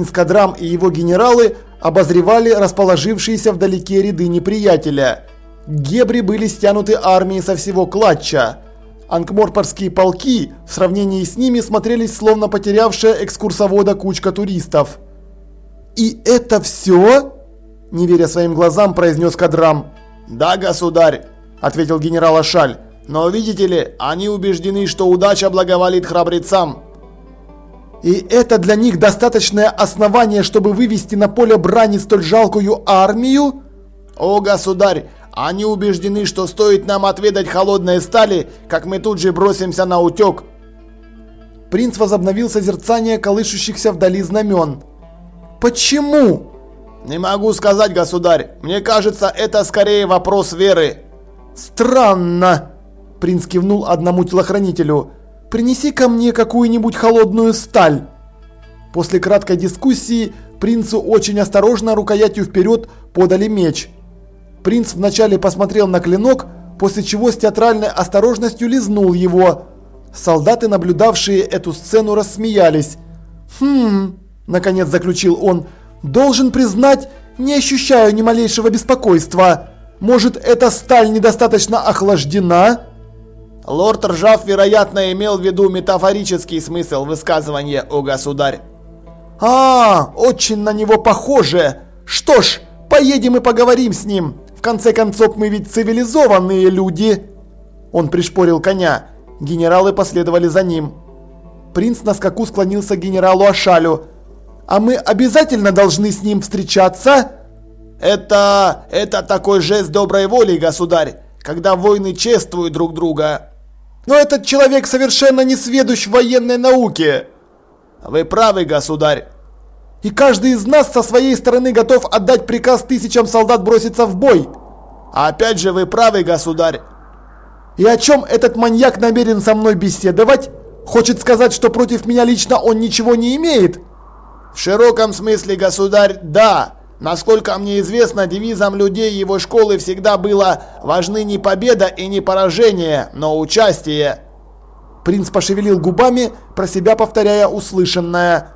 Принц Кадрам и его генералы обозревали расположившиеся вдалеке ряды неприятеля. Гебри были стянуты армией со всего клатча. Анкморпорские полки в сравнении с ними смотрелись словно потерявшая экскурсовода кучка туристов. «И это все?» – не веря своим глазам, произнес Кадрам. «Да, государь», – ответил генерал Ашаль. «Но видите ли, они убеждены, что удача благоволит храбрецам». «И это для них достаточное основание, чтобы вывести на поле брани столь жалкую армию?» «О, государь, они убеждены, что стоит нам отведать холодной стали, как мы тут же бросимся на утек». Принц возобновил созерцание колышущихся вдали знамен. «Почему?» «Не могу сказать, государь. Мне кажется, это скорее вопрос веры». «Странно!» Принц кивнул одному телохранителю. «Принеси ко мне какую-нибудь холодную сталь». После краткой дискуссии принцу очень осторожно рукоятью вперед подали меч. Принц вначале посмотрел на клинок, после чего с театральной осторожностью лизнул его. Солдаты, наблюдавшие эту сцену, рассмеялись. «Хм...» – наконец заключил он – Должен признать, не ощущаю ни малейшего беспокойства. Может, эта сталь недостаточно охлаждена? Лорд Ржав, вероятно, имел в виду метафорический смысл высказывания «О, государь». А, очень на него похоже. Что ж, поедем и поговорим с ним. В конце концов, мы ведь цивилизованные люди. Он пришпорил коня. Генералы последовали за ним. Принц на скаку склонился к генералу Ашалю а мы обязательно должны с ним встречаться? Это... это такой жест доброй воли, государь, когда воины чествуют друг друга. Но этот человек совершенно не сведущ в военной науке. Вы правы, государь. И каждый из нас со своей стороны готов отдать приказ тысячам солдат броситься в бой. А опять же вы правы, государь. И о чем этот маньяк намерен со мной беседовать? Хочет сказать, что против меня лично он ничего не имеет? В широком смысле, государь, да. Насколько мне известно, девизом людей его школы всегда было «важны не победа и не поражение, но участие». Принц пошевелил губами, про себя повторяя услышанное.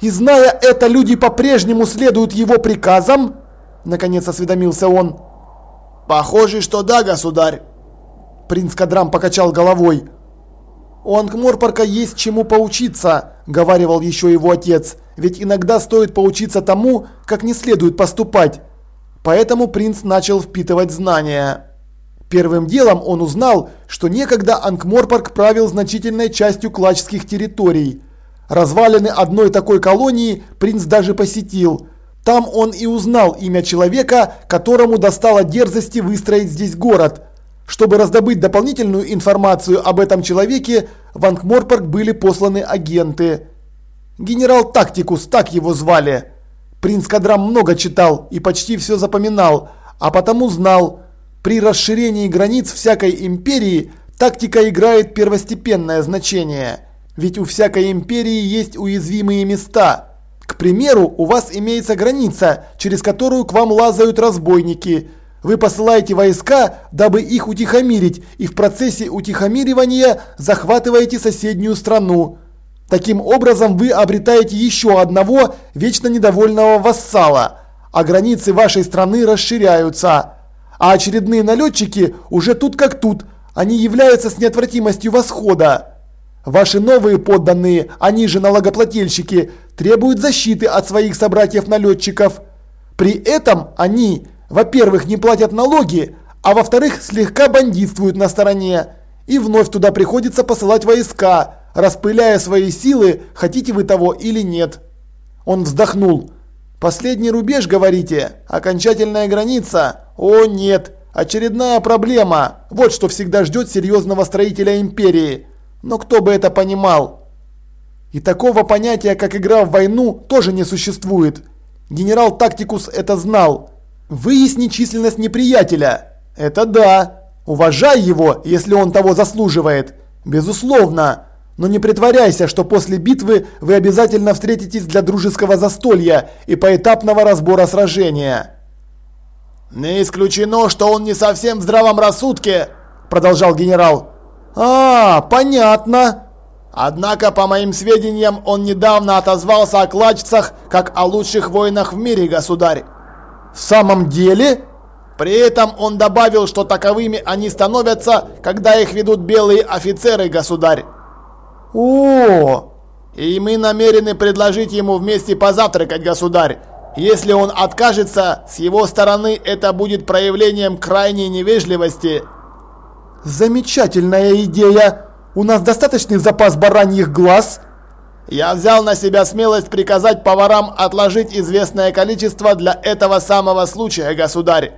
«И зная это, люди по-прежнему следуют его приказам?» Наконец осведомился он. «Похоже, что да, государь». Принц Кадрам покачал головой. «У Ангморпорка есть чему поучиться», – говаривал еще его отец. «Ведь иногда стоит поучиться тому, как не следует поступать». Поэтому принц начал впитывать знания. Первым делом он узнал, что некогда Ангморпорк правил значительной частью клачских территорий. Развалины одной такой колонии принц даже посетил. Там он и узнал имя человека, которому достало дерзости выстроить здесь город – чтобы раздобыть дополнительную информацию об этом человеке, в Ангморпорг были посланы агенты. Генерал Тактикус, так его звали. Принц Кадрам много читал и почти все запоминал, а потому знал, при расширении границ всякой империи тактика играет первостепенное значение. Ведь у всякой империи есть уязвимые места. К примеру, у вас имеется граница, через которую к вам лазают разбойники – вы посылаете войска, дабы их утихомирить, и в процессе утихомиривания захватываете соседнюю страну. Таким образом вы обретаете еще одного вечно недовольного вассала, а границы вашей страны расширяются. А очередные налетчики уже тут как тут, они являются с неотвратимостью восхода. Ваши новые подданные, они же налогоплательщики, требуют защиты от своих собратьев-налетчиков. При этом они во-первых, не платят налоги, а во-вторых, слегка бандитствуют на стороне. И вновь туда приходится посылать войска, распыляя свои силы, хотите вы того или нет. Он вздохнул. Последний рубеж, говорите? Окончательная граница? О нет, очередная проблема. Вот что всегда ждет серьезного строителя империи. Но кто бы это понимал? И такого понятия, как игра в войну, тоже не существует. Генерал Тактикус это знал. Выясни численность неприятеля. Это да. Уважай его, если он того заслуживает. Безусловно. Но не притворяйся, что после битвы вы обязательно встретитесь для дружеского застолья и поэтапного разбора сражения. «Не исключено, что он не совсем в здравом рассудке», – продолжал генерал. «А, понятно». Однако, по моим сведениям, он недавно отозвался о клачцах, как о лучших воинах в мире, государь. В самом деле? При этом он добавил, что таковыми они становятся, когда их ведут белые офицеры, государь. О, И мы намерены предложить ему вместе позавтракать, государь. Если он откажется, с его стороны это будет проявлением крайней невежливости. Замечательная идея. У нас достаточный запас бараньих глаз. Я взял на себя смелость приказать поварам отложить известное количество для этого самого случая, государь.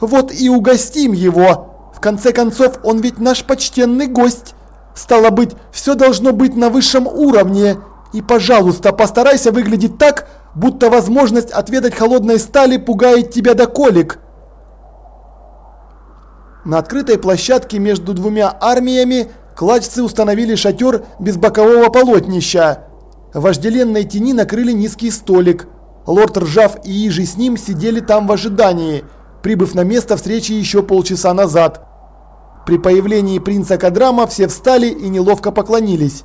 Вот и угостим его. В конце концов, он ведь наш почтенный гость. Стало быть, все должно быть на высшем уровне. И, пожалуйста, постарайся выглядеть так, будто возможность отведать холодной стали пугает тебя до колик. На открытой площадке между двумя армиями клачцы установили шатер без бокового полотнища. Вожделенной тени накрыли низкий столик. Лорд Ржав и Ижи с ним сидели там в ожидании, прибыв на место встречи еще полчаса назад. При появлении принца Кадрама все встали и неловко поклонились.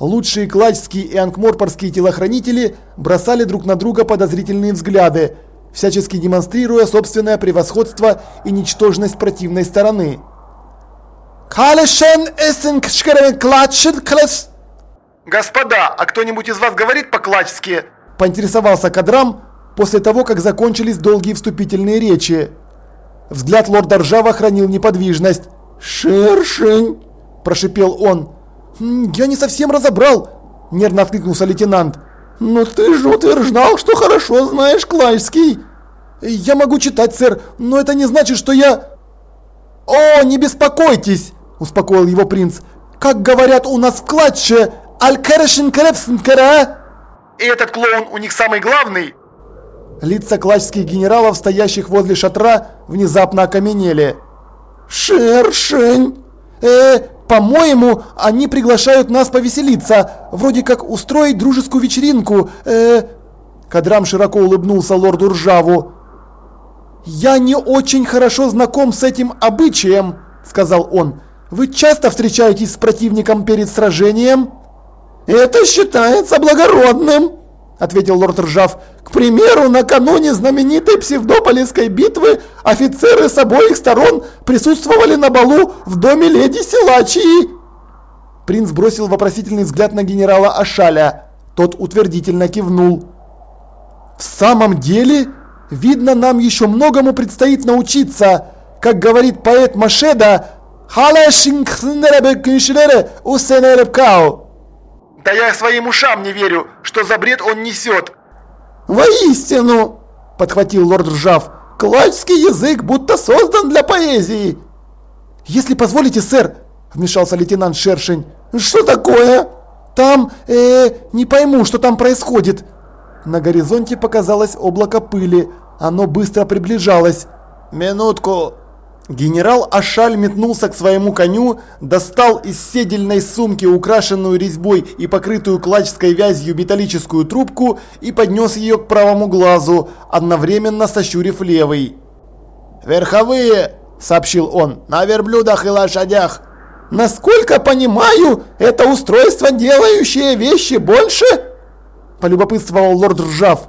Лучшие клачские и анкморпорские телохранители бросали друг на друга подозрительные взгляды, всячески демонстрируя собственное превосходство и ничтожность противной стороны. Господа, а кто-нибудь из вас говорит по-клачски? Поинтересовался Кадрам после того, как закончились долгие вступительные речи. Взгляд лорда Ржава хранил неподвижность. «Шершень!» – прошипел он. «Я не совсем разобрал», – нервно откликнулся лейтенант. «Но ты же утверждал, что хорошо знаешь клайский». «Я могу читать, сэр, но это не значит, что я...» «О, не беспокойтесь!» – успокоил его принц. «Как говорят у нас в клатче, аль-керешин крепсенкера!» «И этот клоун у них самый главный?» Лица клачских генералов, стоящих возле шатра, внезапно окаменели. «Шершень! Э, по-моему, они приглашают нас повеселиться, вроде как устроить дружескую вечеринку, э...» Кадрам широко улыбнулся лорду Ржаву. «Я не очень хорошо знаком с этим обычаем», — сказал он. «Вы часто встречаетесь с противником перед сражением?» «Это считается благородным», — ответил лорд Ржав. «К примеру, накануне знаменитой псевдополисской битвы офицеры с обоих сторон присутствовали на балу в доме леди Силачии». Принц бросил вопросительный взгляд на генерала Ашаля. Тот утвердительно кивнул. «В самом деле, видно, нам еще многому предстоит научиться. Как говорит поэт Машеда, «Халешинкснеребекиншнере усенеребкау». Да я своим ушам не верю, что за бред он несет. Воистину, подхватил лорд Ржав, клачский язык будто создан для поэзии. Если позволите, сэр, вмешался лейтенант Шершень. Что такое? Там, э, не пойму, что там происходит. На горизонте показалось облако пыли. Оно быстро приближалось. Минутку, Генерал Ашаль метнулся к своему коню, достал из седельной сумки украшенную резьбой и покрытую клачской вязью металлическую трубку и поднес ее к правому глазу, одновременно сощурив левый. «Верховые!» – сообщил он. «На верблюдах и лошадях!» «Насколько понимаю, это устройство, делающее вещи больше?» – полюбопытствовал лорд Ржав.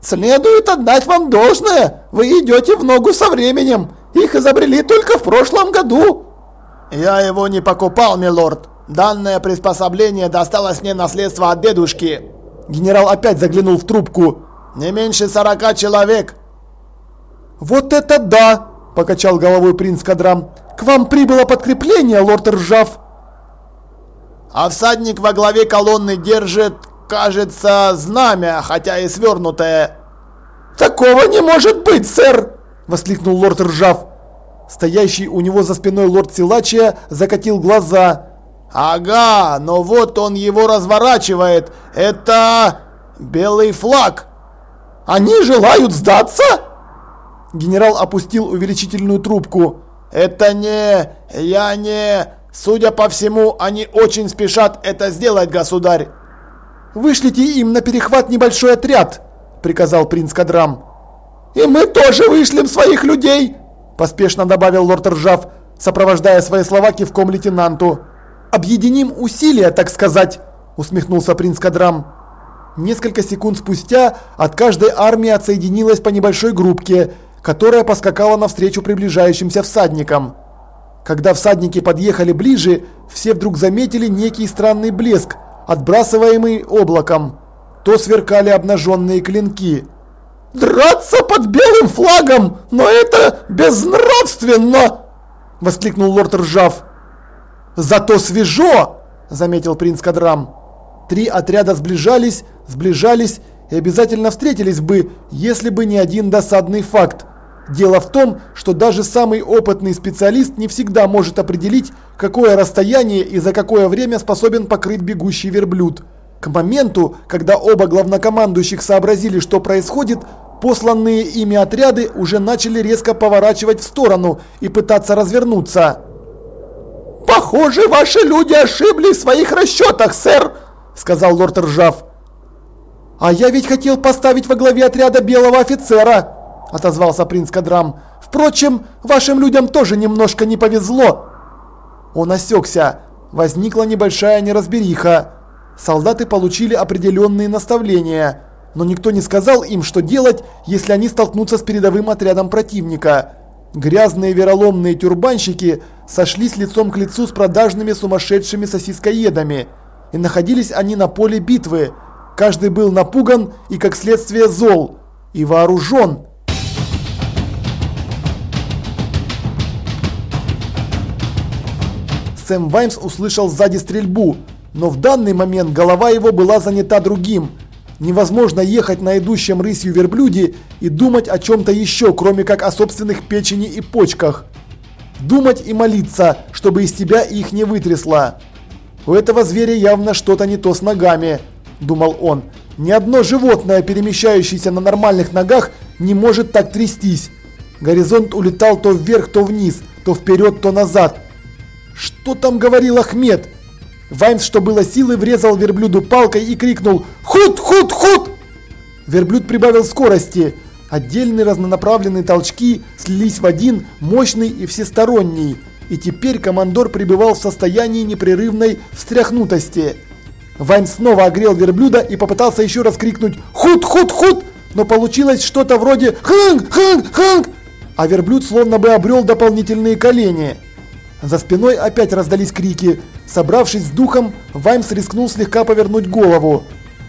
«Следует отдать вам должное, вы идете в ногу со временем!» Их изобрели только в прошлом году. Я его не покупал, милорд. Данное приспособление досталось мне наследство от дедушки. Генерал опять заглянул в трубку. Не меньше сорока человек. Вот это да, покачал головой принц Кадрам. К вам прибыло подкрепление, лорд Ржав. А всадник во главе колонны держит, кажется, знамя, хотя и свернутое. Такого не может быть, сэр, воскликнул лорд Ржав. Стоящий у него за спиной лорд Силачия закатил глаза. «Ага, но вот он его разворачивает. Это белый флаг. Они желают сдаться?» Генерал опустил увеличительную трубку. «Это не... я не... Судя по всему, они очень спешат это сделать, государь!» «Вышлите им на перехват небольшой отряд!» – приказал принц Кадрам. «И мы тоже вышлем своих людей!» Поспешно добавил лорд Ржав, сопровождая свои слова кивком лейтенанту. объединим усилия, так сказать, усмехнулся принц Кадрам. Несколько секунд спустя от каждой армии отсоединилась по небольшой группке, которая поскакала навстречу приближающимся всадникам. Когда всадники подъехали ближе, все вдруг заметили некий странный блеск, отбрасываемый облаком. То сверкали обнаженные клинки. «Драться под белым флагом! Но это безнравственно!» – воскликнул лорд Ржав. «Зато свежо!» – заметил принц Кадрам. Три отряда сближались, сближались и обязательно встретились бы, если бы не один досадный факт. Дело в том, что даже самый опытный специалист не всегда может определить, какое расстояние и за какое время способен покрыть бегущий верблюд. К моменту, когда оба главнокомандующих сообразили, что происходит, посланные ими отряды уже начали резко поворачивать в сторону и пытаться развернуться. «Похоже, ваши люди ошиблись в своих расчетах, сэр!» – сказал лорд Ржав. «А я ведь хотел поставить во главе отряда белого офицера!» – отозвался принц Кадрам. «Впрочем, вашим людям тоже немножко не повезло!» Он осекся. Возникла небольшая неразбериха. Солдаты получили определенные наставления, но никто не сказал им, что делать, если они столкнутся с передовым отрядом противника. Грязные вероломные тюрбанщики сошлись лицом к лицу с продажными сумасшедшими сосискоедами. И находились они на поле битвы. Каждый был напуган и, как следствие, зол. И вооружен. Сэм Ваймс услышал сзади стрельбу, но в данный момент голова его была занята другим. Невозможно ехать на идущем рысью верблюде и думать о чем-то еще, кроме как о собственных печени и почках. Думать и молиться, чтобы из тебя их не вытрясло. У этого зверя явно что-то не то с ногами, думал он. Ни одно животное, перемещающееся на нормальных ногах, не может так трястись. Горизонт улетал то вверх, то вниз, то вперед, то назад. Что там говорил Ахмед? Ваймс, что было силы, врезал верблюду палкой и крикнул «Худ! Худ! Худ!». Верблюд прибавил скорости. Отдельные разнонаправленные толчки слились в один, мощный и всесторонний. И теперь командор пребывал в состоянии непрерывной встряхнутости. Ваймс снова огрел верблюда и попытался еще раз крикнуть «Худ! Худ! Худ!», но получилось что-то вроде «Ханг! Ханг! Ханг!», а верблюд словно бы обрел дополнительные колени. За спиной опять раздались крики. Собравшись с духом, Ваймс рискнул слегка повернуть голову.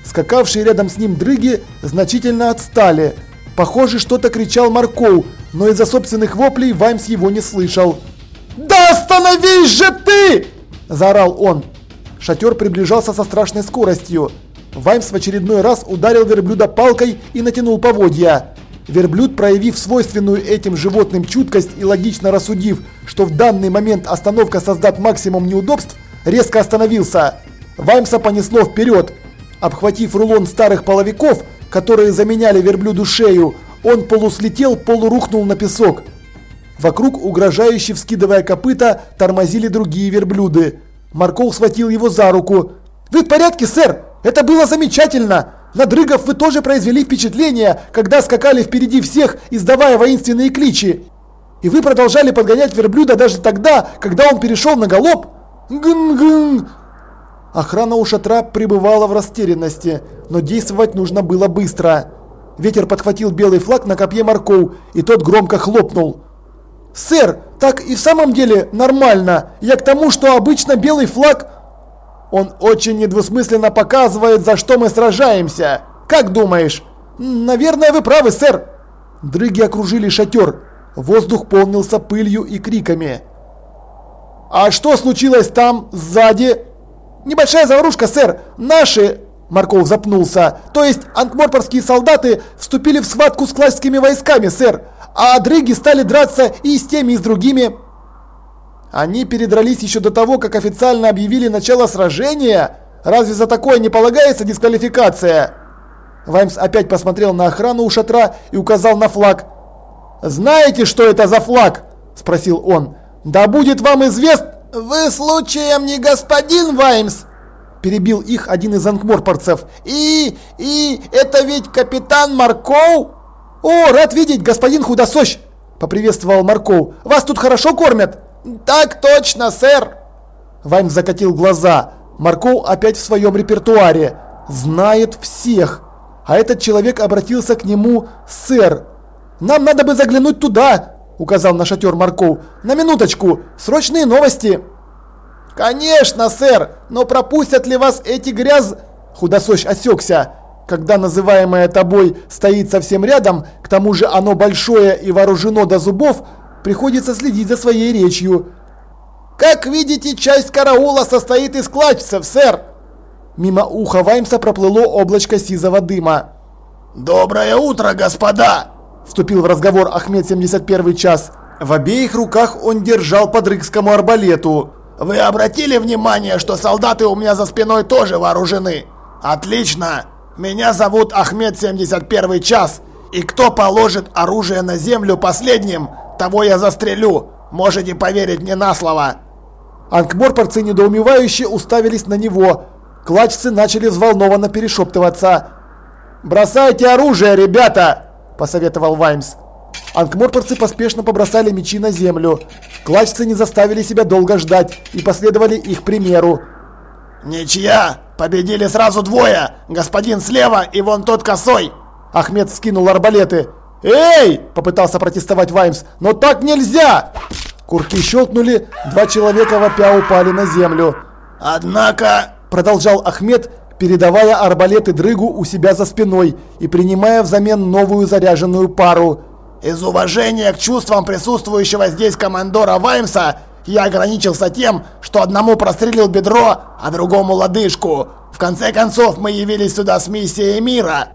Скакавшие рядом с ним дрыги значительно отстали. Похоже, что-то кричал Маркоу, но из-за собственных воплей Ваймс его не слышал. «Да остановись же ты!» – заорал он. Шатер приближался со страшной скоростью. Ваймс в очередной раз ударил верблюда палкой и натянул поводья. Верблюд, проявив свойственную этим животным чуткость и логично рассудив, что в данный момент остановка создаст максимум неудобств, резко остановился. Ваймса понесло вперед. Обхватив рулон старых половиков, которые заменяли верблюду шею, он полуслетел, полурухнул на песок. Вокруг, угрожающе вскидывая копыта, тормозили другие верблюды. Марков схватил его за руку. «Вы в порядке, сэр? Это было замечательно! На дрыгов вы тоже произвели впечатление, когда скакали впереди всех, издавая воинственные кличи. И вы продолжали подгонять верблюда даже тогда, когда он перешел на галоп. Гн-гн. Охрана у шатра пребывала в растерянности, но действовать нужно было быстро. Ветер подхватил белый флаг на копье Марков, и тот громко хлопнул. «Сэр, так и в самом деле нормально. Я к тому, что обычно белый флаг он очень недвусмысленно показывает, за что мы сражаемся. Как думаешь? Наверное, вы правы, сэр. Дрыги окружили шатер. Воздух полнился пылью и криками. А что случилось там, сзади? Небольшая заварушка, сэр. Наши... Марков запнулся. То есть анкморпорские солдаты вступили в схватку с классскими войсками, сэр. А дрыги стали драться и с теми, и с другими. Они передрались еще до того, как официально объявили начало сражения? Разве за такое не полагается дисквалификация? Ваймс опять посмотрел на охрану у шатра и указал на флаг. «Знаете, что это за флаг?» – спросил он. «Да будет вам известно...» «Вы случаем не господин Ваймс?» – перебил их один из анкморпорцев. «И... и... это ведь капитан Марков?» «О, рад видеть, господин Худосощ!» – поприветствовал Марков. «Вас тут хорошо кормят?» «Так точно, сэр!» Ваймс закатил глаза. Марков опять в своем репертуаре. Знает всех. А этот человек обратился к нему «Сэр, нам надо бы заглянуть туда!» Указал на шатер Марков. «На минуточку! Срочные новости!» «Конечно, сэр! Но пропустят ли вас эти гряз...» Худосощ осекся. Когда называемое тобой стоит совсем рядом, к тому же оно большое и вооружено до зубов, приходится следить за своей речью. «Как видите, часть караула состоит из клачцев, сэр!» Мимо уха Ваймса проплыло облачко сизого дыма. «Доброе утро, господа!» Вступил в разговор Ахмед 71 час. В обеих руках он держал по дрыгскому арбалету. «Вы обратили внимание, что солдаты у меня за спиной тоже вооружены? Отлично! Меня зовут Ахмед 71 час, и кто положит оружие на землю последним, того я застрелю. Можете поверить мне на слово!» Анкморпорцы недоумевающе уставились на него. Клачцы начали взволнованно перешептываться. «Бросайте оружие, ребята!» – посоветовал Ваймс. Анкморпорцы поспешно побросали мечи на землю. Клачцы не заставили себя долго ждать и последовали их примеру. «Ничья! Победили сразу двое! Господин слева и вон тот косой!» Ахмед вскинул арбалеты. «Эй!» – попытался протестовать Ваймс. «Но так нельзя!» Курки щелкнули, два человека вопя упали на землю. «Однако...» – продолжал Ахмед, передавая арбалеты дрыгу у себя за спиной и принимая взамен новую заряженную пару. «Из уважения к чувствам присутствующего здесь командора Ваймса я ограничился тем, что одному прострелил бедро, а другому лодыжку. В конце концов, мы явились сюда с миссией мира».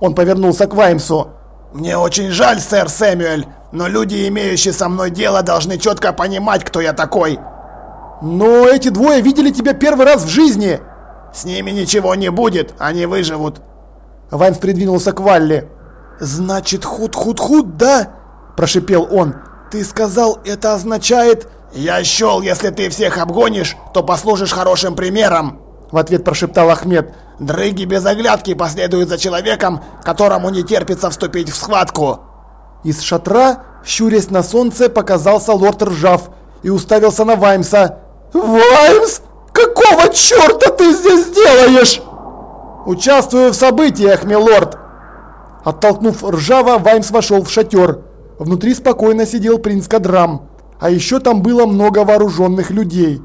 Он повернулся к Ваймсу. «Мне очень жаль, сэр Сэмюэль, но люди, имеющие со мной дело, должны четко понимать, кто я такой. Но эти двое видели тебя первый раз в жизни. С ними ничего не будет, они выживут. Вайнс придвинулся к Валли. «Значит, худ-худ-худ, да?» – прошипел он. «Ты сказал, это означает...» «Я счел, если ты всех обгонишь, то послужишь хорошим примером!» В ответ прошептал Ахмед. «Дрыги без оглядки последуют за человеком, которому не терпится вступить в схватку!» Из шатра, щурясь на солнце, показался лорд Ржав и уставился на Ваймса. «Ваймс, какого черта ты здесь делаешь?» «Участвую в событиях, милорд!» Оттолкнув Ржава, Ваймс вошел в шатер. Внутри спокойно сидел принц Кадрам. А еще там было много вооруженных людей.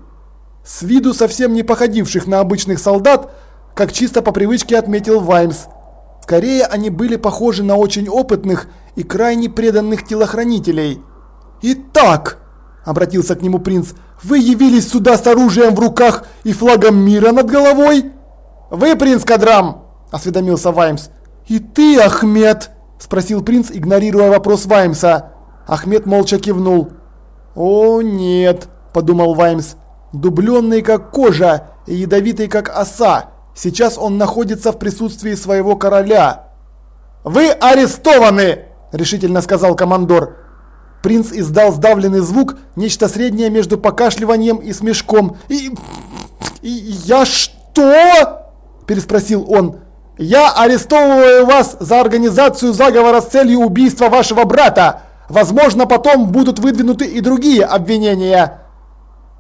С виду совсем не походивших на обычных солдат, как чисто по привычке отметил Ваймс. Скорее, они были похожи на очень опытных и крайне преданных телохранителей. «Итак», – обратился к нему принц, – «вы явились сюда с оружием в руках и флагом мира над головой?» «Вы, принц Кадрам», – осведомился Ваймс. «И ты, Ахмед?» – спросил принц, игнорируя вопрос Ваймса. Ахмед молча кивнул. «О, нет», – подумал Ваймс, – «дубленный как кожа и ядовитый как оса, Сейчас он находится в присутствии своего короля. «Вы арестованы!» – решительно сказал командор. Принц издал сдавленный звук, нечто среднее между покашливанием и смешком. «И... и я что?» – переспросил он. «Я арестовываю вас за организацию заговора с целью убийства вашего брата. Возможно, потом будут выдвинуты и другие обвинения».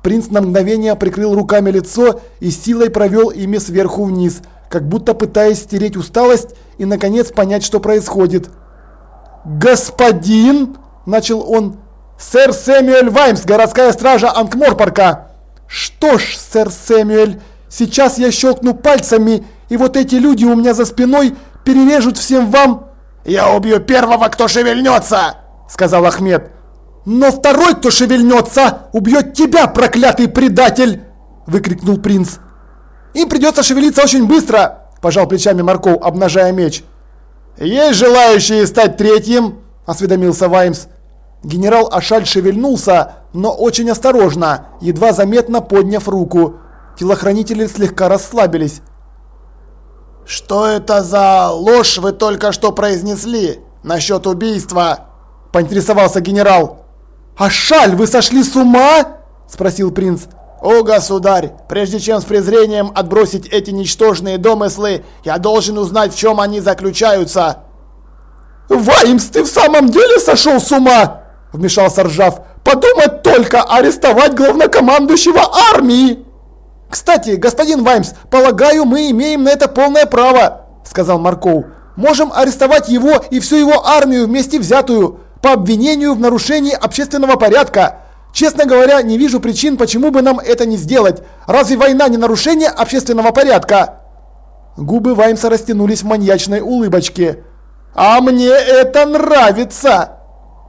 Принц на мгновение прикрыл руками лицо и силой провел ими сверху вниз, как будто пытаясь стереть усталость и наконец понять, что происходит. «Господин!» – начал он. «Сэр Сэмюэль Ваймс, городская стража Анкморпорка!» «Что ж, сэр Сэмюэль, сейчас я щелкну пальцами, и вот эти люди у меня за спиной перережут всем вам...» «Я убью первого, кто шевельнется!» – сказал Ахмед. «Но второй, кто шевельнется, убьет тебя, проклятый предатель!» – выкрикнул принц. «Им придется шевелиться очень быстро!» – пожал плечами Марков, обнажая меч. «Есть желающие стать третьим?» – осведомился Ваймс. Генерал Ашаль шевельнулся, но очень осторожно, едва заметно подняв руку. Телохранители слегка расслабились. «Что это за ложь вы только что произнесли насчет убийства?» – поинтересовался генерал. «А шаль, вы сошли с ума?» – спросил принц. «О, государь, прежде чем с презрением отбросить эти ничтожные домыслы, я должен узнать, в чем они заключаются». «Ваймс, ты в самом деле сошел с ума?» – вмешался Ржав. Подумать только, арестовать главнокомандующего армии! Кстати, господин Ваймс, полагаю, мы имеем на это полное право, сказал Марков. Можем арестовать его и всю его армию вместе взятую по обвинению в нарушении общественного порядка. Честно говоря, не вижу причин, почему бы нам это не сделать. Разве война не нарушение общественного порядка? Губы Ваймса растянулись в маньячной улыбочке. А мне это нравится!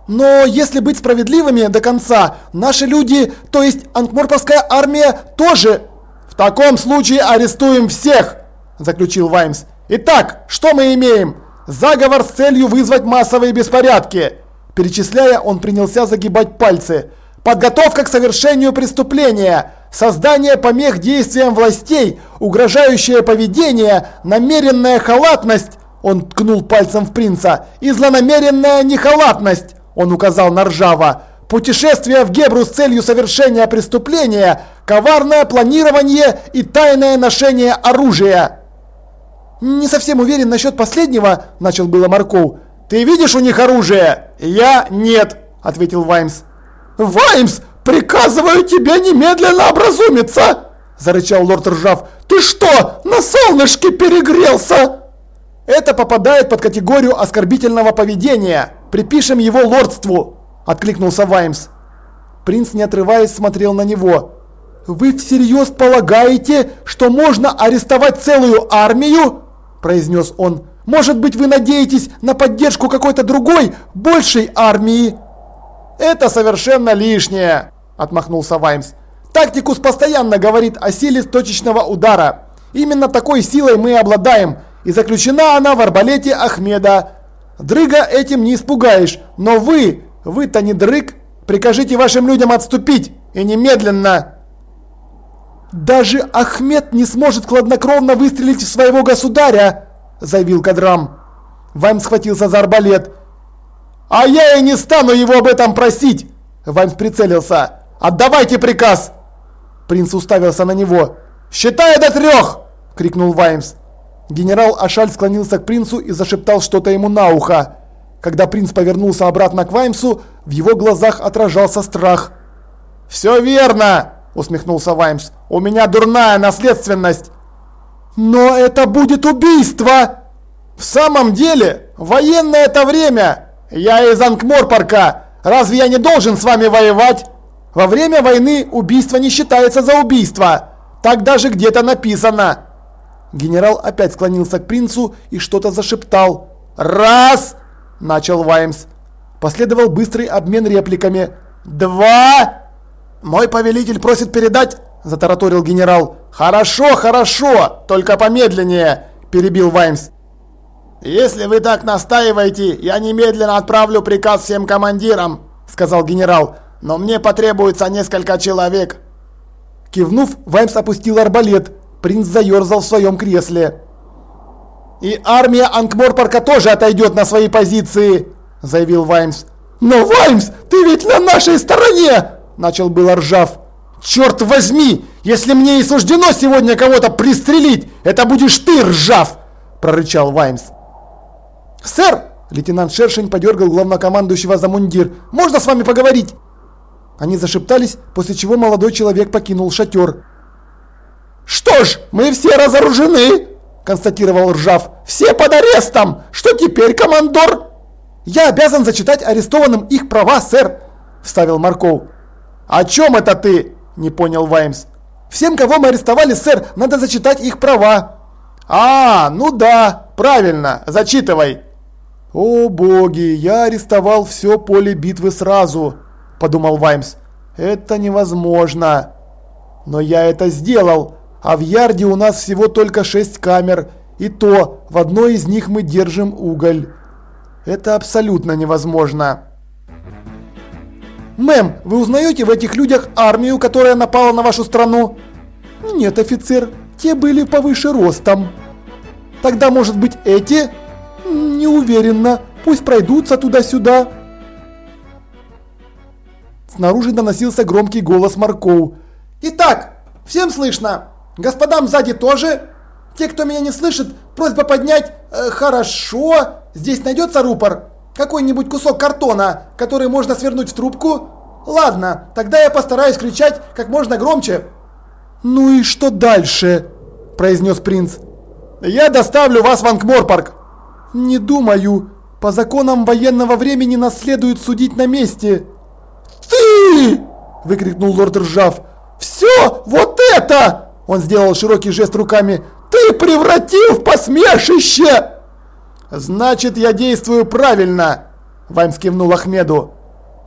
Но если быть справедливыми до конца, наши люди, то есть Анкморпорская армия, тоже... В таком случае арестуем всех, заключил Ваймс. Итак, что мы имеем? Заговор с целью вызвать массовые беспорядки. Перечисляя, он принялся загибать пальцы. Подготовка к совершению преступления, создание помех действиям властей, угрожающее поведение, намеренная халатность, он ткнул пальцем в принца, и злонамеренная нехалатность. Он указал на Ржава. Путешествие в Гебру с целью совершения преступления, коварное планирование и тайное ношение оружия. «Не совсем уверен насчет последнего», – начал было Марков. «Ты видишь у них оружие?» «Я нет», – ответил Ваймс. «Ваймс, приказываю тебе немедленно образумиться!» – зарычал лорд Ржав. «Ты что, на солнышке перегрелся?» «Это попадает под категорию оскорбительного поведения», Припишем его лордству!» – откликнулся Ваймс. Принц, не отрываясь, смотрел на него. «Вы всерьез полагаете, что можно арестовать целую армию?» – произнес он. «Может быть, вы надеетесь на поддержку какой-то другой, большей армии?» «Это совершенно лишнее!» – отмахнулся Ваймс. «Тактикус постоянно говорит о силе точечного удара. Именно такой силой мы обладаем, и заключена она в арбалете Ахмеда. Дрыга этим не испугаешь, но вы, вы-то не дрыг, прикажите вашим людям отступить, и немедленно!» «Даже Ахмед не сможет хладнокровно выстрелить в своего государя!» – заявил Кадрам. Ваймс схватился за арбалет. «А я и не стану его об этом просить!» Ваймс прицелился. «Отдавайте приказ!» Принц уставился на него. «Считай до трех!» – крикнул Ваймс. Генерал Ашаль склонился к принцу и зашептал что-то ему на ухо. Когда принц повернулся обратно к Ваймсу, в его глазах отражался страх. «Все верно!» – усмехнулся Ваймс. «У меня дурная наследственность!» «Но это будет убийство!» «В самом деле, военное это время! Я из Анкморпорка! Разве я не должен с вами воевать? Во время войны убийство не считается за убийство! Так даже где-то написано!» Генерал опять склонился к принцу и что-то зашептал. «Раз!» – начал Ваймс. Последовал быстрый обмен репликами. «Два!» «Мой повелитель просит передать!» – затараторил генерал. «Хорошо, хорошо! Только помедленнее!» – перебил Ваймс. «Если вы так настаиваете, я немедленно отправлю приказ всем командирам», – сказал генерал. «Но мне потребуется несколько человек». Кивнув, Ваймс опустил арбалет Принц заерзал в своем кресле. «И армия Анкморпорка тоже отойдет на свои позиции!» – заявил Ваймс. «Но, Ваймс, ты ведь на нашей стороне!» – начал было Ржав. «Черт возьми! Если мне и суждено сегодня кого-то пристрелить, это будешь ты, Ржав!» – прорычал Ваймс. «Сэр!» – лейтенант Шершень подергал главнокомандующего за мундир. «Можно с вами поговорить?» Они зашептались, после чего молодой человек покинул шатер. «Что ж, мы все разоружены!» – констатировал Ржав. «Все под арестом! Что теперь, командор?» «Я обязан зачитать арестованным их права, сэр!» – вставил Марков. «О чем это ты?» – не понял Ваймс. «Всем, кого мы арестовали, сэр, надо зачитать их права!» «А, ну да, правильно, зачитывай!» «О боги, я арестовал все поле битвы сразу!» – подумал Ваймс. «Это невозможно!» «Но я это сделал!» А в ярде у нас всего только шесть камер, и то в одной из них мы держим уголь. Это абсолютно невозможно. Мэм, вы узнаете в этих людях армию, которая напала на вашу страну? Нет, офицер, те были повыше ростом. Тогда, может быть, эти? Не уверенно. Пусть пройдутся туда-сюда. Снаружи доносился громкий голос Марков. «Итак, всем слышно? Господам сзади тоже? Те, кто меня не слышит, просьба поднять... Э, хорошо. Здесь найдется рупор? Какой-нибудь кусок картона, который можно свернуть в трубку? Ладно, тогда я постараюсь кричать как можно громче. Ну и что дальше? произнес принц. Я доставлю вас в Анкморпарк. Не думаю. По законам военного времени нас следует судить на месте. Ты! выкрикнул лорд Ржав. Все, вот это! Он сделал широкий жест руками. Ты превратил в посмешище! Значит, я действую правильно, Ваймс кивнул Ахмеду.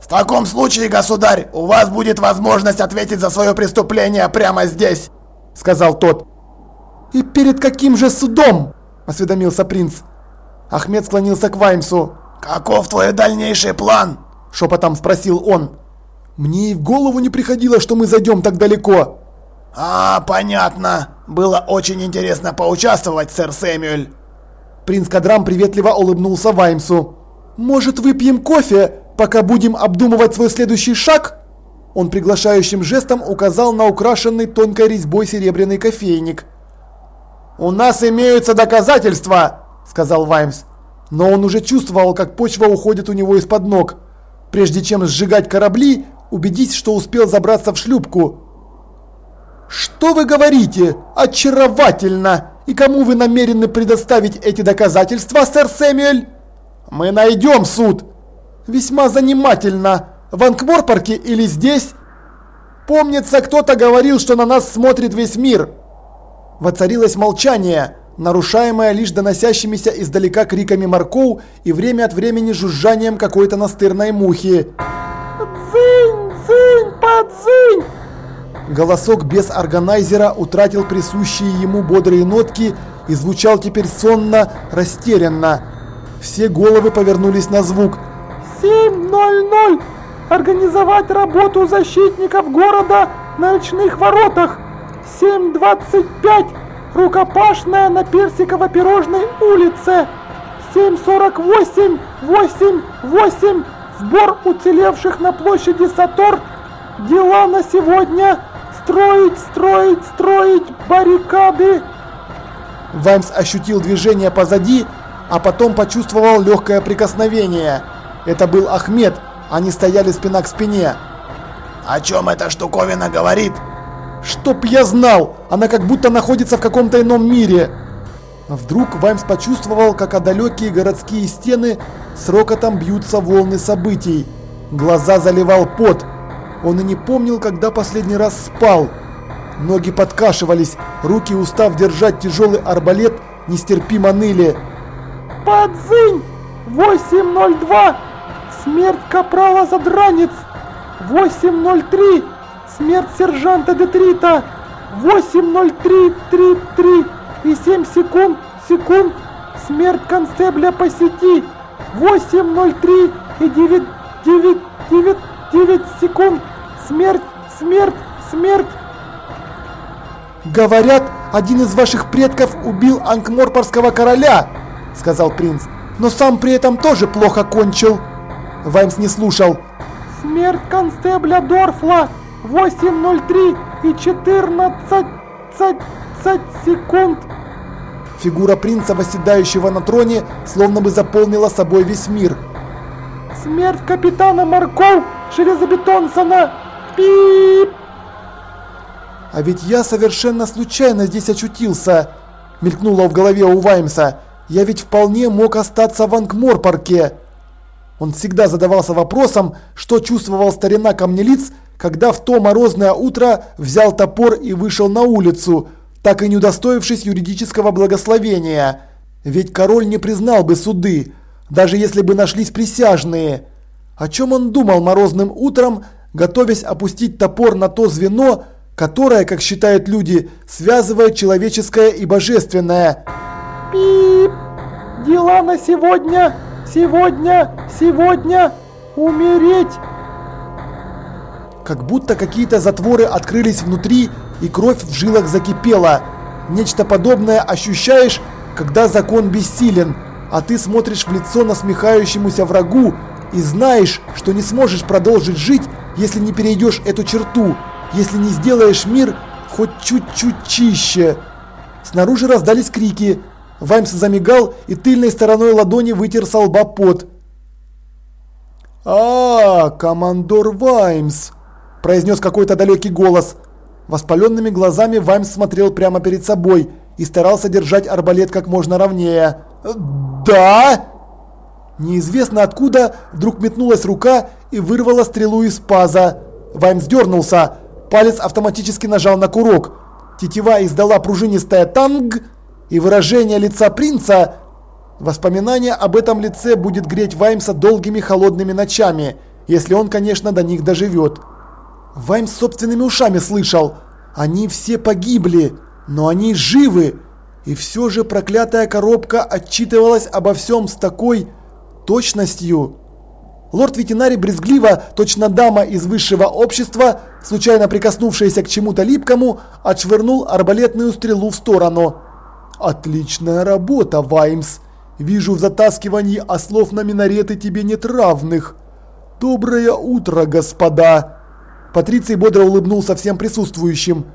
В таком случае, государь, у вас будет возможность ответить за свое преступление прямо здесь, сказал тот. И перед каким же судом? осведомился принц. Ахмед склонился к Ваймсу. «Каков твой дальнейший план?» – шепотом спросил он. «Мне и в голову не приходило, что мы зайдем так далеко». «А, понятно. Было очень интересно поучаствовать, сэр Сэмюэль». Принц Кадрам приветливо улыбнулся Ваймсу. «Может, выпьем кофе, пока будем обдумывать свой следующий шаг?» Он приглашающим жестом указал на украшенный тонкой резьбой серебряный кофейник. «У нас имеются доказательства!» – сказал Ваймс. Но он уже чувствовал, как почва уходит у него из-под ног. Прежде чем сжигать корабли, убедись, что успел забраться в шлюпку. «Что вы говорите? Очаровательно! И кому вы намерены предоставить эти доказательства, сэр Сэмюэль?» «Мы найдем суд!» «Весьма занимательно. В Анкморпарке или здесь?» «Помнится, кто-то говорил, что на нас смотрит весь мир!» Воцарилось молчание нарушаемая лишь доносящимися издалека криками морков и время от времени жужжанием какой-то настырной мухи. «Дзынь! Дзынь! Подзынь!» Голосок без органайзера утратил присущие ему бодрые нотки и звучал теперь сонно, растерянно. Все головы повернулись на звук. «7.00! Организовать работу защитников города на ночных воротах! 7.25! Рукопашная на Персиково-Пирожной улице. 7.48, 8, 8. Сбор уцелевших на площади Сатор. Дела на сегодня. Строить, строить, строить баррикады. Ваймс ощутил движение позади, а потом почувствовал легкое прикосновение. Это был Ахмед, они стояли спина к спине. «О чем эта штуковина говорит?» Чтоб я знал, она как будто находится в каком-то ином мире. Вдруг Ваймс почувствовал, как о далекие городские стены с рокотом бьются волны событий. Глаза заливал пот. Он и не помнил, когда последний раз спал. Ноги подкашивались, руки, устав держать тяжелый арбалет, нестерпимо ныли. «Подзынь! 8.02! Смерть капрала Задранец! 8.03! Смерть сержанта Детрита! 8.03.33 и 7 секунд, секунд! Смерть констебля по сети! 8.03 и 9, 9, 9, 9 секунд! Смерть, смерть, смерть! «Говорят, один из ваших предков убил Анкморпорского короля!» – сказал принц. «Но сам при этом тоже плохо кончил!» Ваймс не слушал. «Смерть констебля Дорфла!» 8.03 и 14 секунд. Фигура принца, восседающего на троне, словно бы заполнила собой весь мир. Смерть капитана Марков Железобетонсона! Пип! А ведь я совершенно случайно здесь очутился, мелькнуло в голове у Ваймса. Я ведь вполне мог остаться в Ангморпарке. Он всегда задавался вопросом, что чувствовал старина камнелиц, когда в то морозное утро взял топор и вышел на улицу, так и не удостоившись юридического благословения. Ведь король не признал бы суды, даже если бы нашлись присяжные. О чем он думал морозным утром, готовясь опустить топор на то звено, которое, как считают люди, связывает человеческое и божественное. Пип! Дела на сегодня! Сегодня! Сегодня! Умереть! Как будто какие-то затворы открылись внутри и кровь в жилах закипела. Нечто подобное ощущаешь, когда закон бессилен, а ты смотришь в лицо насмехающемуся врагу и знаешь, что не сможешь продолжить жить, если не перейдешь эту черту, если не сделаешь мир хоть чуть-чуть чище. Снаружи раздались крики. Ваймс замигал и тыльной стороной ладони вытер со лба пот. «А, командор Ваймс!» – произнес какой-то далекий голос. Воспаленными глазами Ваймс смотрел прямо перед собой и старался держать арбалет как можно ровнее. «Да!» Неизвестно откуда вдруг метнулась рука и вырвала стрелу из паза. Ваймс дернулся, палец автоматически нажал на курок. Тетива издала пружинистая танг, и выражение лица принца Воспоминание об этом лице будет греть Ваймса долгими холодными ночами, если он, конечно, до них доживет. Ваймс собственными ушами слышал. Они все погибли, но они живы. И все же проклятая коробка отчитывалась обо всем с такой точностью. Лорд-ветеринарий брезгливо, точно дама из высшего общества, случайно прикоснувшаяся к чему-то липкому, отшвырнул арбалетную стрелу в сторону. «Отличная работа, Ваймс!» Вижу в затаскивании ослов на минареты тебе нет равных. Доброе утро, господа!» Патриций бодро улыбнулся всем присутствующим.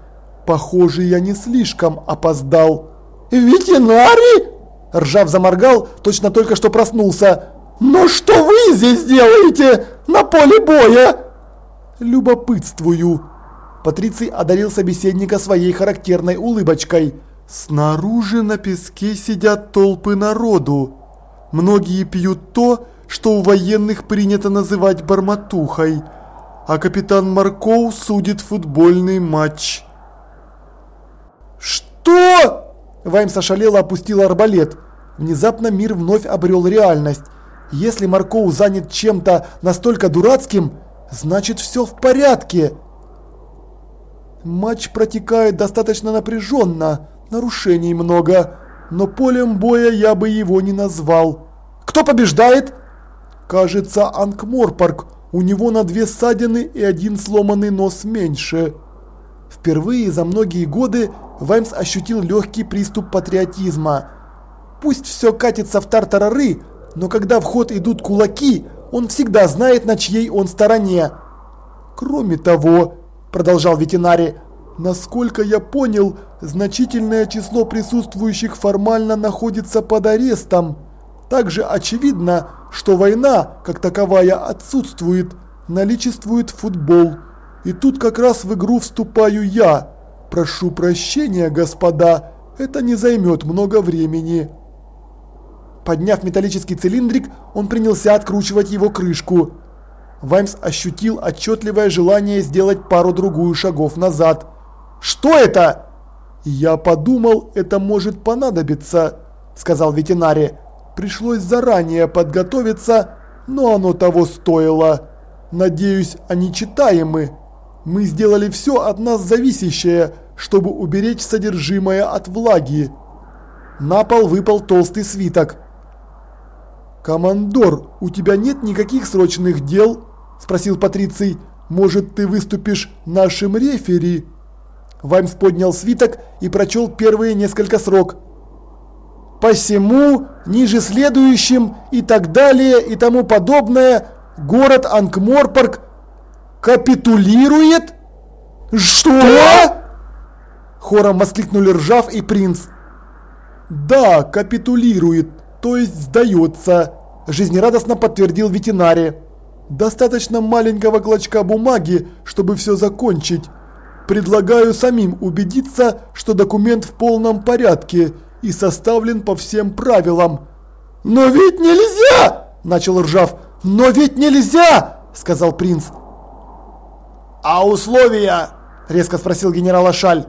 «Похоже, я не слишком опоздал». «Ветеринарий?» Ржав заморгал, точно только что проснулся. «Но что вы здесь делаете на поле боя?» «Любопытствую». Патриций одарил собеседника своей характерной улыбочкой. Снаружи на песке сидят толпы народу. Многие пьют то, что у военных принято называть барматухой, а капитан Маркоу судит футбольный матч. «Что?» Ваймс ошалело опустил арбалет. Внезапно мир вновь обрел реальность. Если Маркоу занят чем-то настолько дурацким, значит все в порядке. Матч протекает достаточно напряженно. Нарушений много, но полем боя я бы его не назвал. Кто побеждает? Кажется, Анкморпарк. У него на две ссадины и один сломанный нос меньше. Впервые за многие годы Ваймс ощутил легкий приступ патриотизма. Пусть все катится в тартарары, но когда в ход идут кулаки, он всегда знает, на чьей он стороне. Кроме того, продолжал ветеринарий, Насколько я понял, значительное число присутствующих формально находится под арестом. Также очевидно, что война, как таковая, отсутствует, наличествует футбол. И тут как раз в игру вступаю я. Прошу прощения, господа, это не займет много времени. Подняв металлический цилиндрик, он принялся откручивать его крышку. Ваймс ощутил отчетливое желание сделать пару-другую шагов назад. Что это?» «Я подумал, это может понадобиться», – сказал ветеринарий. «Пришлось заранее подготовиться, но оно того стоило. Надеюсь, они читаемы. Мы сделали все от нас зависящее, чтобы уберечь содержимое от влаги». На пол выпал толстый свиток. «Командор, у тебя нет никаких срочных дел?» – спросил Патриций. «Может, ты выступишь нашим рефери?» Ваймс поднял свиток и прочел первые несколько срок. «Посему, ниже следующим и так далее и тому подобное, город Анкморпорг капитулирует?» «Что?» Хором воскликнули Ржав и Принц. «Да, капитулирует, то есть сдается», – жизнерадостно подтвердил ветеринарий. «Достаточно маленького клочка бумаги, чтобы все закончить. Предлагаю самим убедиться, что документ в полном порядке и составлен по всем правилам. Но ведь нельзя, начал Ржав. Но ведь нельзя, сказал принц. А условия? резко спросил генерал Ашаль.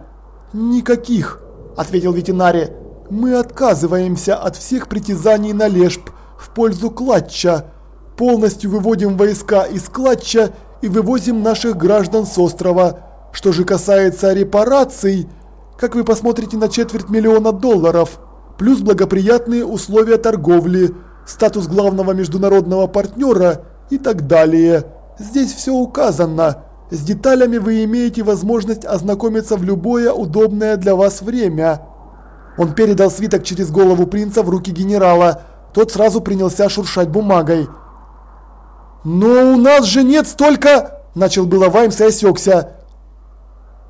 Никаких, ответил ветеринарий. Мы отказываемся от всех притязаний на Лешп в пользу Клатча. Полностью выводим войска из Клатча и вывозим наших граждан с острова. Что же касается репараций, как вы посмотрите на четверть миллиона долларов, плюс благоприятные условия торговли, статус главного международного партнера и так далее. Здесь все указано. С деталями вы имеете возможность ознакомиться в любое удобное для вас время. Он передал свиток через голову принца в руки генерала. Тот сразу принялся шуршать бумагой. «Но у нас же нет столько...» Начал было Ваймс и осекся.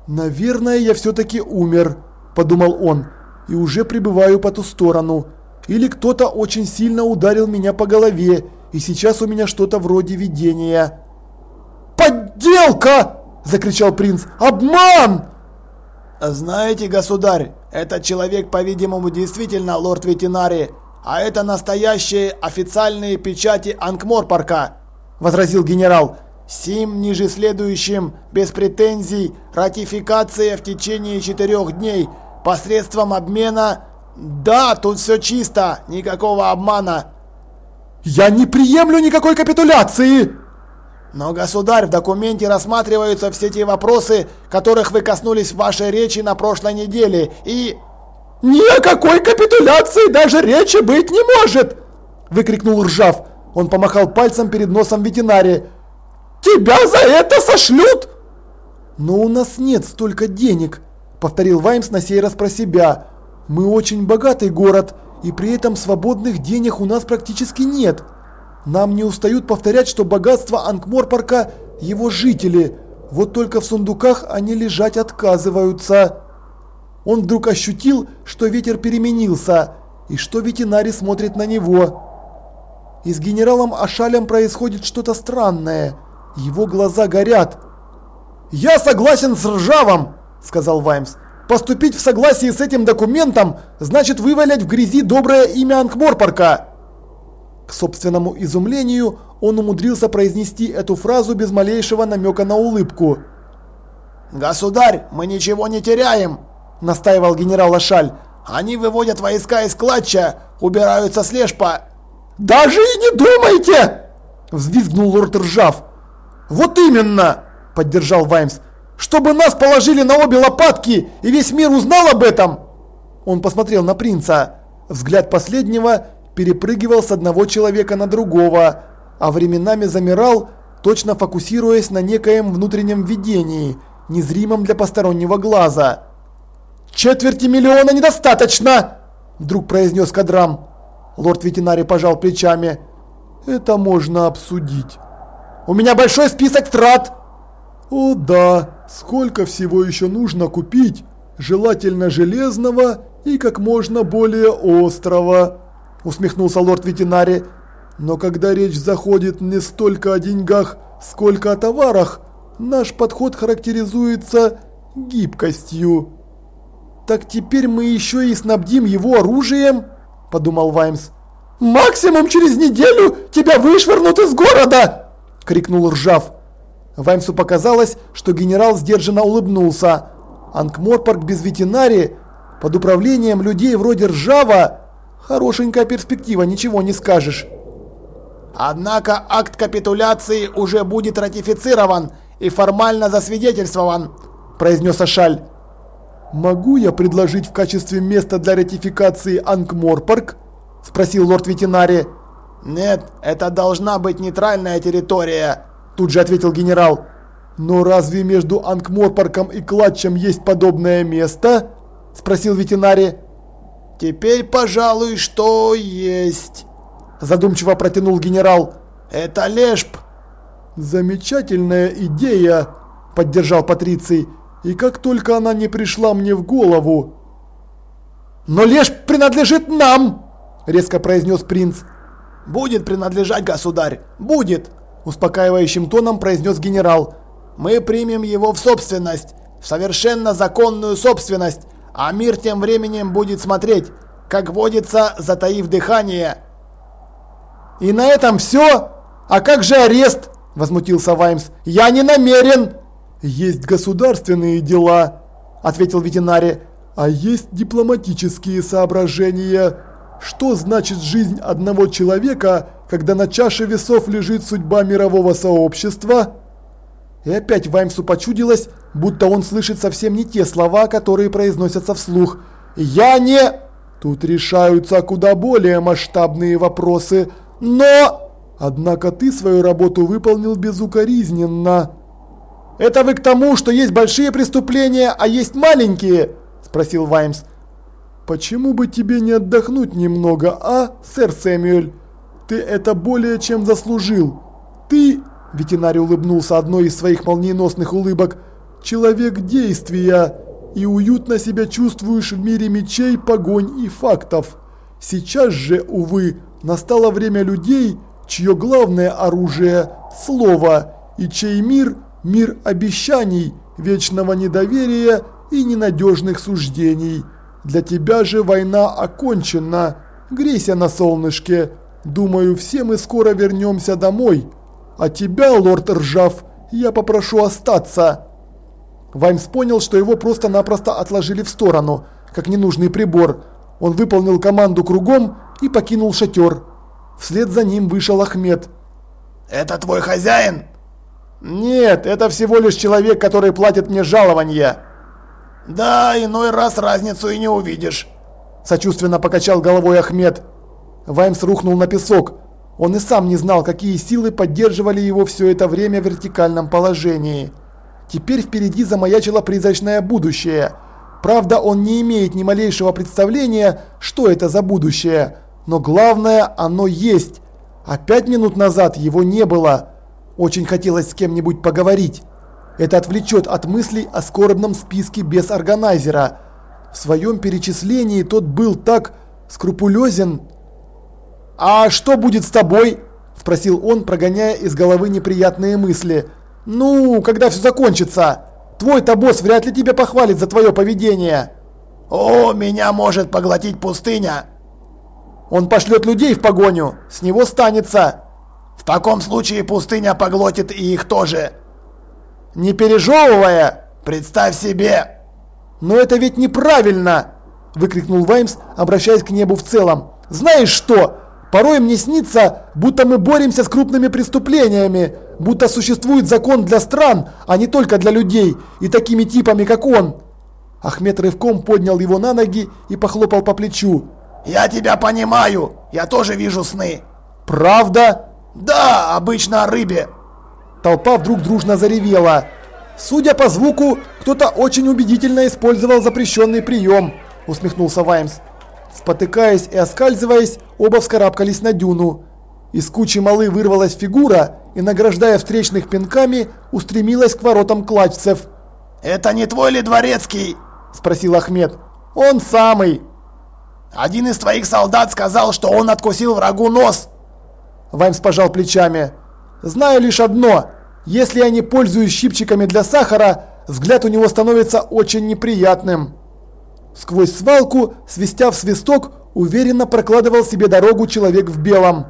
«Наверное, я все-таки умер», – подумал он, – «и уже пребываю по ту сторону. Или кто-то очень сильно ударил меня по голове, и сейчас у меня что-то вроде видения. «Подделка!» – закричал принц. «Обман!» «Знаете, государь, этот человек, по-видимому, действительно лорд Ветинари, а это настоящие официальные печати Анкморпарка», – возразил генерал. «Сим ниже следующим, без претензий, ратификация в течение четырех дней, посредством обмена...» «Да, тут все чисто, никакого обмана». «Я не приемлю никакой капитуляции!» Но, государь, в документе рассматриваются все те вопросы, которых вы коснулись в вашей речи на прошлой неделе, и... «Ни о какой капитуляции даже речи быть не может!» Выкрикнул Ржав. Он помахал пальцем перед носом ветеринарии. «Тебя за это сошлют!» «Но у нас нет столько денег», повторил Ваймс на сей раз про себя. «Мы очень богатый город, и при этом свободных денег у нас практически нет». Нам не устают повторять, что богатство Анкморпарка – его жители. Вот только в сундуках они лежать отказываются. Он вдруг ощутил, что ветер переменился, и что ветеринарий смотрит на него. И с генералом Ашалем происходит что-то странное. Его глаза горят. «Я согласен с Ржавом!» – сказал Ваймс. «Поступить в согласии с этим документом значит вывалять в грязи доброе имя Анкморпарка!» К собственному изумлению он умудрился произнести эту фразу без малейшего намека на улыбку. «Государь, мы ничего не теряем!» – настаивал генерал Ашаль. «Они выводят войска из клатча, убираются с Лешпа!» «Даже и не думайте!» – взвизгнул лорд Ржав. «Вот именно!» – поддержал Ваймс. «Чтобы нас положили на обе лопатки и весь мир узнал об этом!» Он посмотрел на принца. Взгляд последнего перепрыгивал с одного человека на другого, а временами замирал, точно фокусируясь на некоем внутреннем видении, незримом для постороннего глаза. «Четверти миллиона недостаточно!» – вдруг произнес Кадрам. Лорд ветеринарий пожал плечами. «Это можно обсудить». «У меня большой список трат!» «О да, сколько всего еще нужно купить, желательно железного и как можно более острого!» Усмехнулся лорд ветеринари. Но когда речь заходит не столько о деньгах, сколько о товарах, наш подход характеризуется гибкостью. Так теперь мы еще и снабдим его оружием, подумал Ваймс. Максимум через неделю тебя вышвырнут из города, крикнул Ржав. Ваймсу показалось, что генерал сдержанно улыбнулся. Анкморпарк без ветеринарии под управлением людей вроде Ржава Хорошенькая перспектива, ничего не скажешь. Однако акт капитуляции уже будет ратифицирован и формально засвидетельствован, произнес Ашаль. Могу я предложить в качестве места для ратификации Анкморпарк? спросил лорд ветеринари. Нет, это должна быть нейтральная территория, тут же ответил генерал. Но разве между Анкморпарком и Клатчем есть подобное место? спросил ветеринарий. «Теперь, пожалуй, что есть», – задумчиво протянул генерал. «Это Лешп». «Замечательная идея», – поддержал Патриций. «И как только она не пришла мне в голову». «Но Лешп принадлежит нам!» – резко произнес принц. «Будет принадлежать, государь, будет!» – успокаивающим тоном произнес генерал. «Мы примем его в собственность, в совершенно законную собственность, а мир тем временем будет смотреть, как водится, затаив дыхание. «И на этом все? А как же арест?» – возмутился Ваймс. «Я не намерен!» «Есть государственные дела», – ответил ветеринарий. «А есть дипломатические соображения. Что значит жизнь одного человека, когда на чаше весов лежит судьба мирового сообщества?» И опять Ваймсу почудилось, будто он слышит совсем не те слова, которые произносятся вслух. «Я не...» Тут решаются куда более масштабные вопросы, но... Однако ты свою работу выполнил безукоризненно. «Это вы к тому, что есть большие преступления, а есть маленькие?» – спросил Ваймс. «Почему бы тебе не отдохнуть немного, а, сэр Сэмюэль? Ты это более чем заслужил. Ты Ветеринарий улыбнулся одной из своих молниеносных улыбок. «Человек действия, и уютно себя чувствуешь в мире мечей, погонь и фактов. Сейчас же, увы, настало время людей, чье главное оружие – слово, и чей мир – мир обещаний, вечного недоверия и ненадежных суждений. Для тебя же война окончена. Грейся на солнышке. Думаю, все мы скоро вернемся домой. А тебя, лорд Ржав, я попрошу остаться. Ваймс понял, что его просто-напросто отложили в сторону, как ненужный прибор. Он выполнил команду кругом и покинул шатер. Вслед за ним вышел Ахмед. «Это твой хозяин?» «Нет, это всего лишь человек, который платит мне жалование». «Да, иной раз разницу и не увидишь», – сочувственно покачал головой Ахмед. Ваймс рухнул на песок. Он и сам не знал, какие силы поддерживали его все это время в вертикальном положении. Теперь впереди замаячило призрачное будущее. Правда, он не имеет ни малейшего представления, что это за будущее. Но главное, оно есть. А пять минут назад его не было. Очень хотелось с кем-нибудь поговорить. Это отвлечет от мыслей о скорбном списке без органайзера. В своем перечислении тот был так скрупулезен. «А что будет с тобой?» – спросил он, прогоняя из головы неприятные мысли. «Ну, когда все закончится? Твой-то босс вряд ли тебя похвалит за твое поведение». «О, меня может поглотить пустыня!» «Он пошлет людей в погоню, с него станется!» «В таком случае пустыня поглотит и их тоже!» Не пережевывая, представь себе. Но это ведь неправильно, выкрикнул Ваймс, обращаясь к небу в целом. Знаешь что? Порой мне снится, будто мы боремся с крупными преступлениями, будто существует закон для стран, а не только для людей и такими типами, как он. Ахмед рывком поднял его на ноги и похлопал по плечу. «Я тебя понимаю, я тоже вижу сны». «Правда?» «Да, обычно о рыбе». Толпа вдруг дружно заревела. Судя по звуку, кто-то очень убедительно использовал запрещенный прием, усмехнулся Ваймс. Спотыкаясь и оскальзываясь, оба вскарабкались на дюну. Из кучи малы вырвалась фигура и, награждая встречных пинками, устремилась к воротам клачцев. «Это не твой ли дворецкий?» – спросил Ахмед. «Он самый». «Один из твоих солдат сказал, что он откусил врагу нос». Ваймс пожал плечами. Знаю лишь одно. Если я не пользуюсь щипчиками для сахара, взгляд у него становится очень неприятным. Сквозь свалку, свистя в свисток, уверенно прокладывал себе дорогу человек в белом.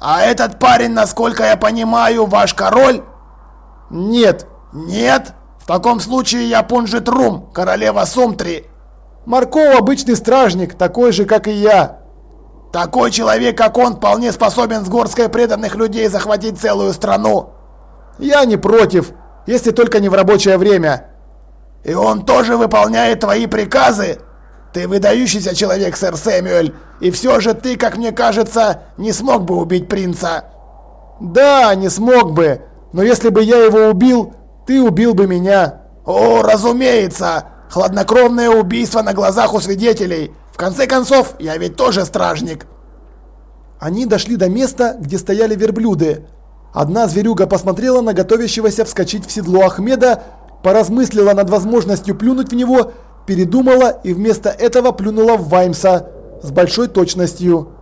«А этот парень, насколько я понимаю, ваш король?» «Нет». «Нет? В таком случае я Пунжит Рум, королева Сумтри». «Марков обычный стражник, такой же, как и я». Такой человек, как он, вполне способен с горской преданных людей захватить целую страну. Я не против, если только не в рабочее время. И он тоже выполняет твои приказы? Ты выдающийся человек, сэр Сэмюэль, и все же ты, как мне кажется, не смог бы убить принца. Да, не смог бы, но если бы я его убил, ты убил бы меня. О, разумеется, хладнокровное убийство на глазах у свидетелей – в конце концов, я ведь тоже стражник. Они дошли до места, где стояли верблюды. Одна зверюга посмотрела на готовящегося вскочить в седло Ахмеда, поразмыслила над возможностью плюнуть в него, передумала и вместо этого плюнула в Ваймса с большой точностью.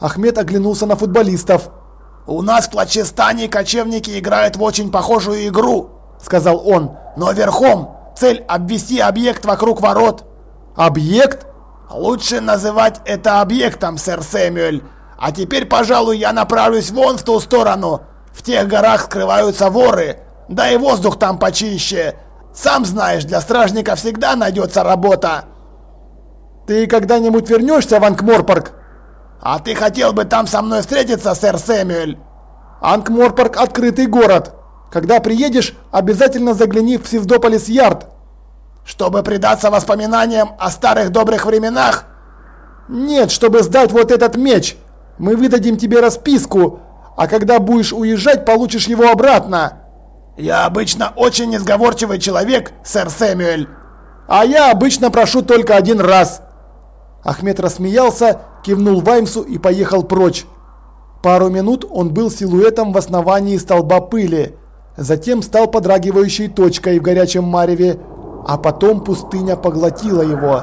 Ахмед оглянулся на футболистов. «У нас в Плачестане кочевники играют в очень похожую игру», — сказал он. «Но верхом. Цель — обвести объект вокруг ворот». «Объект?» «Лучше называть это объектом, сэр Сэмюэль. А теперь, пожалуй, я направлюсь вон в ту сторону. В тех горах скрываются воры. Да и воздух там почище. Сам знаешь, для стражника всегда найдется работа». «Ты когда-нибудь вернешься в Анкморпорг?» «А ты хотел бы там со мной встретиться, сэр Сэмюэль?» «Анкморпорг – открытый город. Когда приедешь, обязательно загляни в Псевдополис-Ярд. Чтобы предаться воспоминаниям о старых добрых временах? Нет, чтобы сдать вот этот меч. Мы выдадим тебе расписку, а когда будешь уезжать, получишь его обратно. Я обычно очень несговорчивый человек, сэр Сэмюэль. А я обычно прошу только один раз. Ахмед рассмеялся, кивнул Ваймсу и поехал прочь. Пару минут он был силуэтом в основании столба пыли. Затем стал подрагивающей точкой в горячем мареве, а потом пустыня поглотила его.